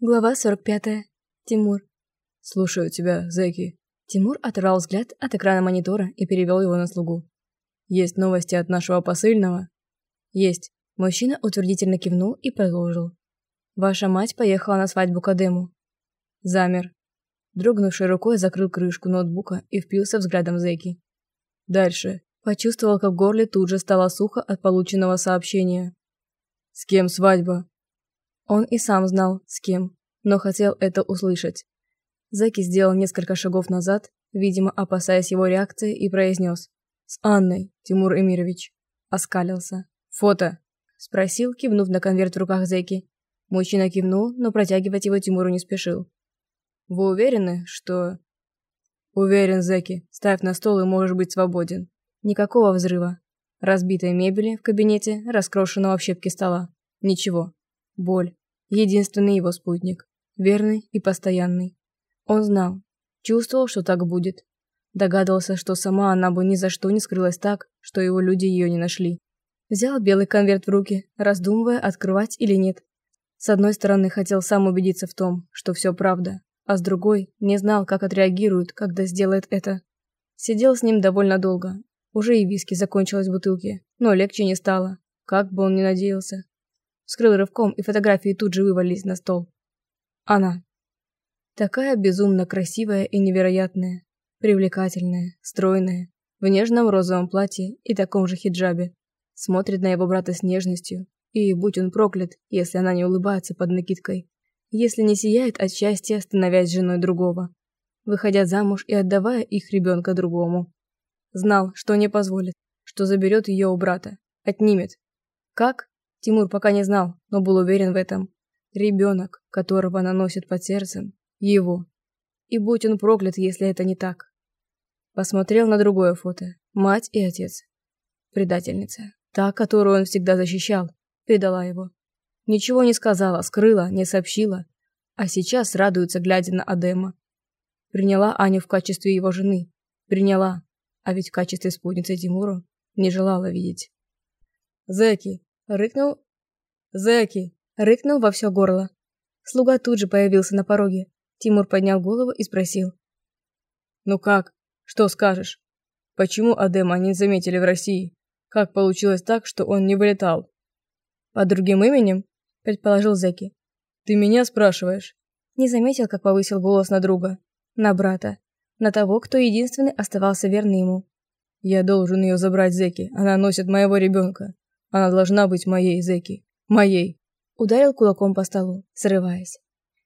Глава 45. Тимур. «Слушаю тебя, Зэки». Тимур оторвал взгляд от экрана монитора и перевел его на слугу. «Есть новости от нашего посыльного?» «Есть». Мужчина утвердительно кивнул и продолжил. «Ваша мать поехала на свадьбу к Адему». Замер. Дрогнувшей рукой закрыл крышку ноутбука и впился взглядом в Зэки. «Дальше». Почувствовал, как в горле тут же стало сухо от полученного сообщения. «С кем свадьба?» Он и сам знал, с кем, но хотел это услышать. Зэки сделал несколько шагов назад, видимо, опасаясь его реакции, и произнес. «С Анной, Тимур Эмирович». Оскалился. «Фото?» Спросил, кивнув на конверт в руках Зэки. Мужчина кивнул, но протягивать его Тимуру не спешил. «Вы уверены, что...» «Уверен, Зэки. Ставь на стол и можешь быть свободен». Никакого взрыва. Разбитой мебели в кабинете, раскрошенного в щепки стола. Ничего. Боль. Единственный его спутник. Верный и постоянный. Он знал. Чувствовал, что так будет. Догадывался, что сама она бы ни за что не скрылась так, что его люди ее не нашли. Взял белый конверт в руки, раздумывая, открывать или нет. С одной стороны, хотел сам убедиться в том, что все правда, а с другой, не знал, как отреагирует, когда сделает это. Сидел с ним довольно долго. Уже и виски закончилась в бутылке, но легче не стало, как бы он ни надеялся. Вскрыл рывком, и фотографии тут же вывалились на стол. Она. Такая безумно красивая и невероятная. Привлекательная, стройная, в нежном розовом платье и таком же хиджабе. Смотрит на его брата с нежностью. И будь он проклят, если она не улыбается под накидкой. Если не сияет от счастья, становясь женой другого. Выходя замуж и отдавая их ребенка другому. Знал, что не позволит, что заберет ее у брата. Отнимет. Как? Тимур пока не знал, но был уверен в этом. Ребенок, которого она носит под сердцем, его. И будь он проклят, если это не так. Посмотрел на другое фото. Мать и отец. Предательница. Та, которую он всегда защищал, предала его. Ничего не сказала, скрыла, не сообщила. А сейчас радуется, глядя на Адема. Приняла Аню в качестве его жены. Приняла. А ведь в качестве спутницы Тимуру не желала видеть. «Зэки, Рыкнул... «Зэки!» Рыкнул во все горло. Слуга тут же появился на пороге. Тимур поднял голову и спросил. «Ну как? Что скажешь? Почему Адема не заметили в России? Как получилось так, что он не вылетал?» «Под другим именем?» – предположил Зеки. «Ты меня спрашиваешь?» Не заметил, как повысил голос на друга. На брата. На того, кто единственный оставался верным ему. «Я должен ее забрать, Зеки. Она носит моего ребенка. Она должна быть моей, Зеки. Моей. Ударил кулаком по столу, срываясь.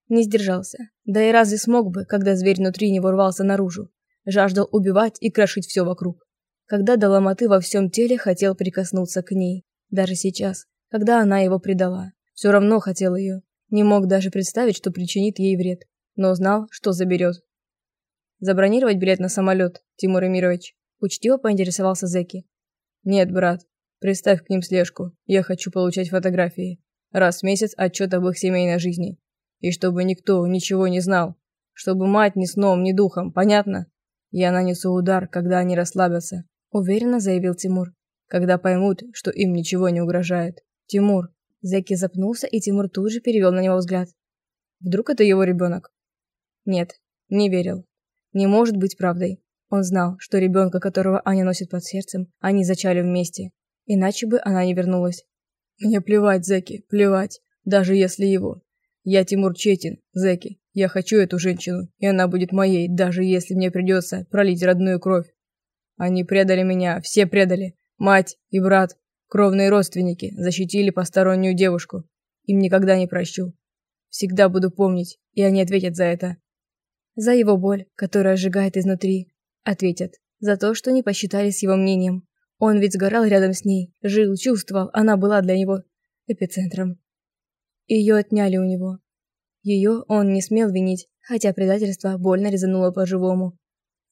Не сдержался. Да и разве смог бы, когда зверь внутри него рвался наружу? Жаждал убивать и крошить все вокруг. Когда до ломоты во всем теле хотел прикоснуться к ней. Даже сейчас, когда она его предала. Все равно хотел ее. Не мог даже представить, что причинит ей вред. Но знал, что заберет. Забронировать билет на самолет, Тимур Эмирович? Учтиво поинтересовался Зеки. Нет, брат, Приставь к ним слежку. Я хочу получать фотографии. Раз в месяц отчет об их семейной жизни. И чтобы никто ничего не знал. Чтобы мать ни сном, ни духом, понятно? Я нанесу удар, когда они расслабятся. Уверенно заявил Тимур. Когда поймут, что им ничего не угрожает. Тимур. Зеки запнулся, и Тимур тут же перевел на него взгляд. Вдруг это его ребенок? Нет, не верил. Не может быть правдой. Он знал, что ребенка, которого Аня носит под сердцем, они зачали вместе. Иначе бы она не вернулась. Мне плевать, Зеки, плевать. Даже если его. Я Тимур Четин, Зеки. Я хочу эту женщину, и она будет моей, даже если мне придется пролить родную кровь. Они предали меня, все предали. Мать и брат, кровные родственники, защитили постороннюю девушку. Им никогда не прощу. Всегда буду помнить, и они ответят за это. За его боль, которая сжигает изнутри. Ответят. За то, что не посчитали с его мнением. Он ведь сгорал рядом с ней, жил, чувствовал, она была для него эпицентром. Ее отняли у него. Ее он не смел винить, хотя предательство больно резануло по-живому.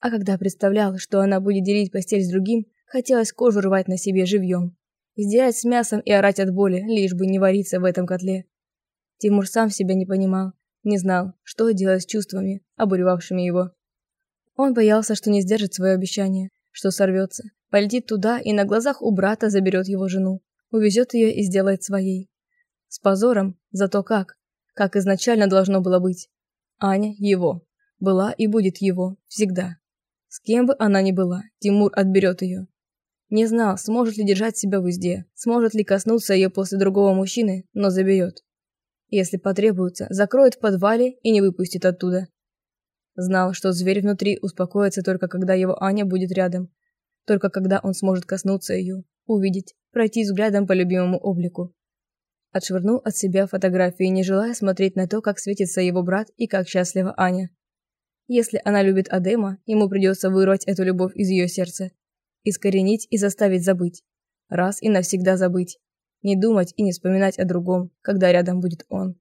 А когда представлял, что она будет делить постель с другим, хотелось кожу рвать на себе живьем. Сделать с мясом и орать от боли, лишь бы не вариться в этом котле. Тимур сам себя не понимал, не знал, что делать с чувствами, обуревавшими его. Он боялся, что не сдержит свое обещание, что сорвется, Полетит туда и на глазах у брата заберет его жену. Увезет ее и сделает своей. С позором, зато как. как изначально должно было быть. Аня его. Была и будет его. Всегда. С кем бы она ни была, Тимур отберет ее. Не знал, сможет ли держать себя в узде, сможет ли коснуться ее после другого мужчины, но заберет. Если потребуется, закроет в подвале и не выпустит оттуда. Знал, что зверь внутри успокоится только когда его Аня будет рядом, только когда он сможет коснуться ее, увидеть, пройти взглядом по любимому облику. Отшвырнул от себя фотографии, не желая смотреть на то, как светится его брат и как счастлива Аня. Если она любит Адема, ему придется вырвать эту любовь из ее сердца. Искоренить и заставить забыть. Раз и навсегда забыть. Не думать и не вспоминать о другом, когда рядом будет он.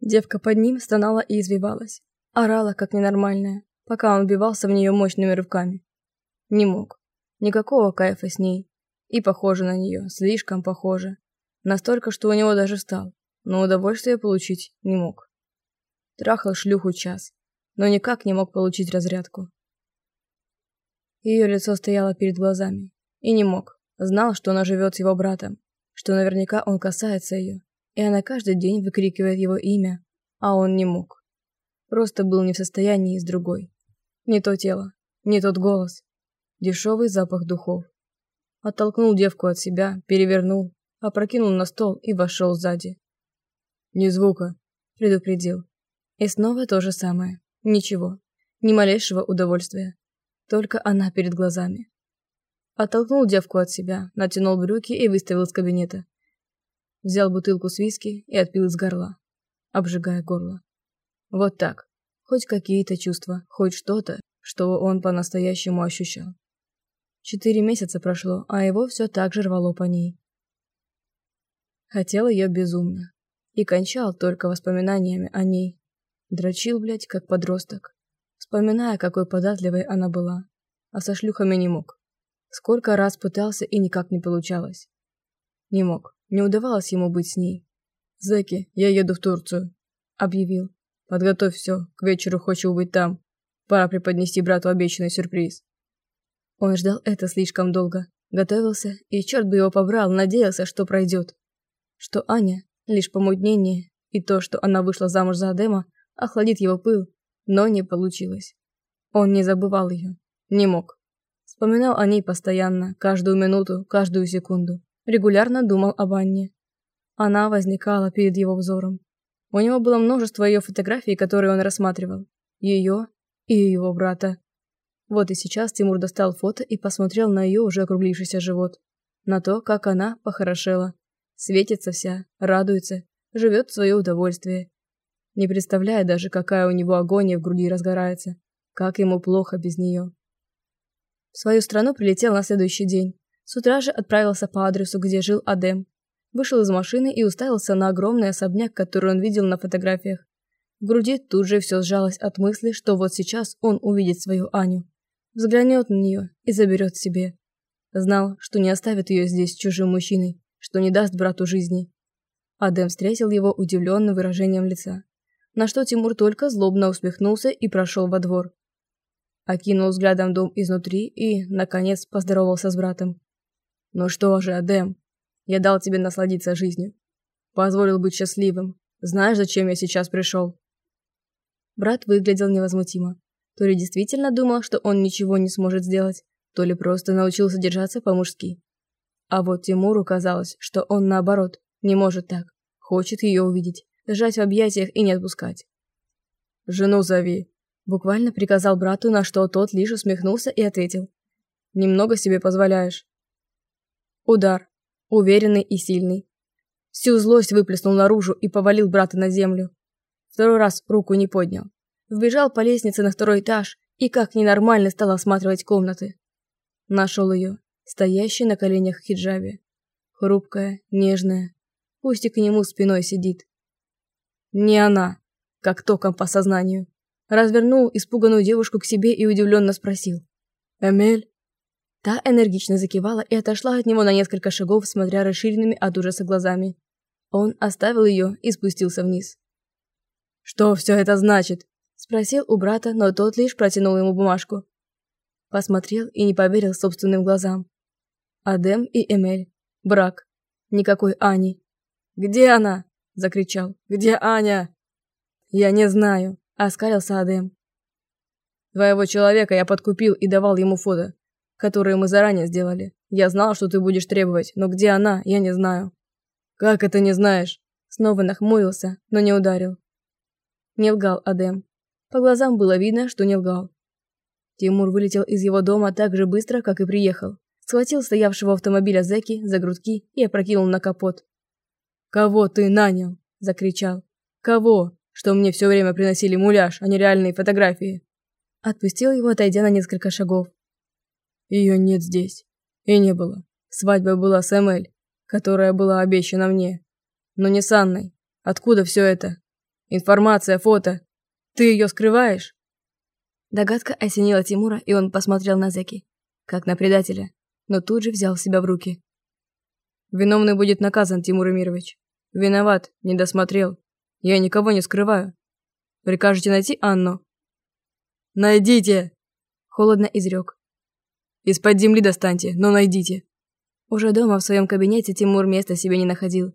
Девка под ним стонала и извивалась. Орала, как ненормальная, пока он вбивался в нее мощными рывками. Не мог. Никакого кайфа с ней. И похоже на нее, слишком похоже. Настолько, что у него даже встал, но удовольствие получить не мог. Трахал шлюху час, но никак не мог получить разрядку. Ее лицо стояло перед глазами. И не мог. Знал, что она живет с его братом, что наверняка он касается ее, и она каждый день выкрикивает его имя, а он не мог. Просто был не в состоянии с другой. Не то тело, не тот голос. Дешевый запах духов. Оттолкнул девку от себя, перевернул, опрокинул на стол и вошел сзади. «Ни звука», — предупредил. И снова то же самое. Ничего. Ни малейшего удовольствия. Только она перед глазами. Оттолкнул девку от себя, натянул брюки и выставил из кабинета. Взял бутылку с виски и отпил из горла, обжигая горло. Вот так. Хоть какие-то чувства, хоть что-то, что он по-настоящему ощущал. Четыре месяца прошло, а его все так же рвало по ней. Хотел ее безумно. И кончал только воспоминаниями о ней. Дрочил, блядь, как подросток. Вспоминая, какой податливой она была. А со шлюхами не мог. Сколько раз пытался и никак не получалось. Не мог. Не удавалось ему быть с ней. «Зэки, я еду в Турцию», — объявил. «Подготовь все, к вечеру хочу быть там. Пора преподнести брату обещанный сюрприз». Он ждал это слишком долго. Готовился, и черт бы его побрал, надеялся, что пройдет что Аня – лишь помутнение, и то, что она вышла замуж за Адема, охладит его пыл, но не получилось. Он не забывал ее, не мог. Вспоминал о ней постоянно, каждую минуту, каждую секунду. Регулярно думал об Анне. Она возникала перед его взором. У него было множество ее фотографий, которые он рассматривал. Ее и его брата. Вот и сейчас Тимур достал фото и посмотрел на ее уже округлившийся живот. На то, как она похорошела. Светится вся, радуется, живет в свое удовольствие. Не представляя даже, какая у него агония в груди разгорается, как ему плохо без нее. В свою страну прилетел на следующий день. С утра же отправился по адресу, где жил Адем. Вышел из машины и уставился на огромный особняк, который он видел на фотографиях. В груди тут же все сжалось от мысли, что вот сейчас он увидит свою Аню. Взглянет на нее и заберет себе. Знал, что не оставит ее здесь чужим мужчиной что не даст брату жизни. Адем встретил его удивленным выражением лица, на что Тимур только злобно усмехнулся и прошел во двор. Окинул взглядом дом изнутри и, наконец, поздоровался с братом. «Ну что же, Адем, я дал тебе насладиться жизнью. Позволил быть счастливым. Знаешь, зачем я сейчас пришел?» Брат выглядел невозмутимо. То ли действительно думал, что он ничего не сможет сделать, то ли просто научился держаться по-мужски. А вот Тимуру казалось, что он наоборот, не может так. Хочет ее увидеть, сжать в объятиях и не отпускать. «Жену зови», – буквально приказал брату, на что тот лишь усмехнулся и ответил. «Немного себе позволяешь». Удар. Уверенный и сильный. Всю злость выплеснул наружу и повалил брата на землю. Второй раз руку не поднял. Вбежал по лестнице на второй этаж и как ненормально стал осматривать комнаты. Нашел ее стоящей на коленях в хиджабе. Хрупкая, нежная, пусть и к нему спиной сидит. Не она, как током по сознанию. Развернул испуганную девушку к себе и удивленно спросил. «Эмель?» Та энергично закивала и отошла от него на несколько шагов, смотря расширенными от ужаса глазами. Он оставил ее и спустился вниз. «Что все это значит?» Спросил у брата, но тот лишь протянул ему бумажку. Посмотрел и не поверил собственным глазам. Адем и Эмель. Брак. Никакой Ани. «Где она?» закричал. «Где Аня?» «Я не знаю», – оскалился Адем. «Твоего человека я подкупил и давал ему фото, которые мы заранее сделали. Я знал, что ты будешь требовать, но где она, я не знаю». «Как это не знаешь?» Снова нахмурился, но не ударил. Не лгал Адем. По глазам было видно, что не лгал. Тимур вылетел из его дома так же быстро, как и приехал. Схватил стоявшего автомобиля зэки за грудки и опрокинул на капот. «Кого ты нанял?» – закричал. «Кого? Что мне все время приносили муляж, а не реальные фотографии?» Отпустил его, отойдя на несколько шагов. Ее нет здесь. И не было. Свадьба была с Эмель, которая была обещана мне. Но не с Анной. Откуда все это? Информация, фото. Ты ее скрываешь? Догадка осенила Тимура, и он посмотрел на Зеки, как на предателя, но тут же взял себя в руки. Виновный будет наказан, Тимур Эмирович. Виноват, не досмотрел. Я никого не скрываю. Прикажете найти Анну? Найдите! Холодно изрек. Из-под земли достаньте, но найдите. Уже дома в своем кабинете Тимур места себе не находил.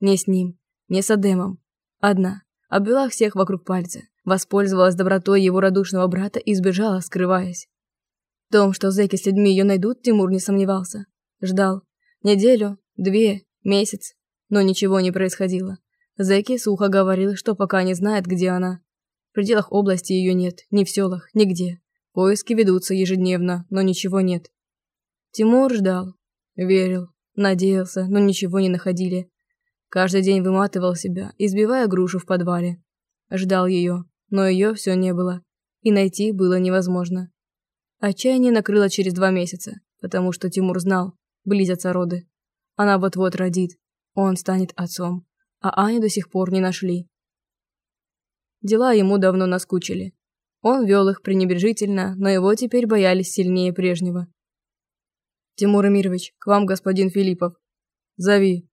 Не с ним, не с Адемом. Одна. Обвела всех вокруг пальца, воспользовалась добротой его радушного брата и сбежала, скрываясь. В том, что зэки с людьми ее найдут, Тимур не сомневался. Ждал. Неделю, две, месяц. Но ничего не происходило. Зэки сухо говорил, что пока не знает, где она. В пределах области ее нет, ни в селах, нигде. Поиски ведутся ежедневно, но ничего нет. Тимур ждал, верил, надеялся, но ничего не находили. Каждый день выматывал себя, избивая грушу в подвале. Ждал ее, но ее все не было, и найти было невозможно. Отчаяние накрыло через два месяца, потому что Тимур знал, близятся роды. Она вот-вот родит, он станет отцом, а Аню до сих пор не нашли. Дела ему давно наскучили. Он вел их пренебрежительно, но его теперь боялись сильнее прежнего. «Тимур Эмирович, к вам господин Филиппов. Зови».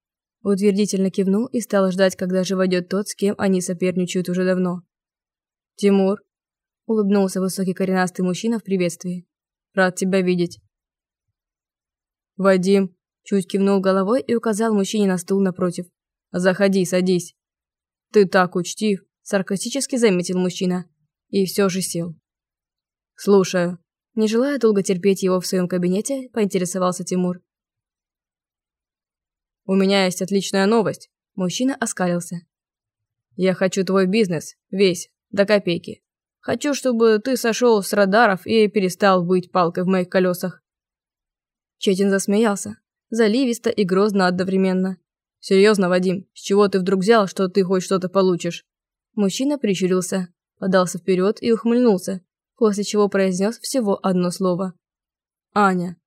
Утвердительно кивнул и стал ждать, когда же войдет тот, с кем они соперничают уже давно. «Тимур», — улыбнулся высокий коренастый мужчина в приветствии. «Рад тебя видеть». «Вадим», — чуть кивнул головой и указал мужчине на стул напротив. «Заходи, садись». «Ты так учтив», — саркастически заметил мужчина. И все же сел. «Слушаю». Не желая долго терпеть его в своем кабинете, поинтересовался Тимур. «У меня есть отличная новость». Мужчина оскалился. «Я хочу твой бизнес, весь, до копейки. Хочу, чтобы ты сошел с радаров и перестал быть палкой в моих колесах». Четин засмеялся, заливисто и грозно одновременно. «Серьезно, Вадим, с чего ты вдруг взял, что ты хоть что-то получишь?» Мужчина прищурился, подался вперед и ухмыльнулся, после чего произнес всего одно слово. «Аня».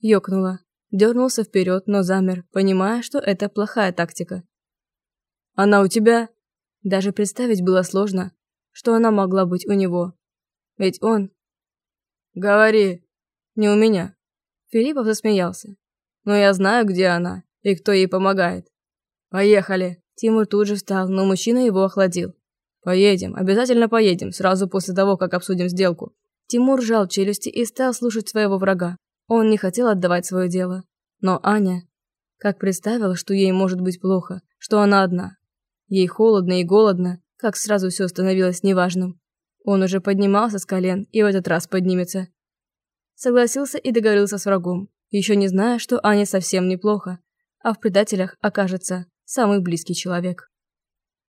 Ёкнула. Дернулся вперед, но замер, понимая, что это плохая тактика. «Она у тебя?» Даже представить было сложно, что она могла быть у него. Ведь он... «Говори!» «Не у меня». Филиппов засмеялся. «Но я знаю, где она и кто ей помогает». «Поехали!» Тимур тут же встал, но мужчина его охладил. «Поедем, обязательно поедем, сразу после того, как обсудим сделку». Тимур сжал челюсти и стал слушать своего врага. Он не хотел отдавать свое дело. Но Аня... Как представила, что ей может быть плохо, что она одна. Ей холодно и голодно, как сразу все становилось неважным. Он уже поднимался с колен и в этот раз поднимется. Согласился и договорился с врагом, еще не зная, что Аня совсем неплохо, а в предателях окажется самый близкий человек.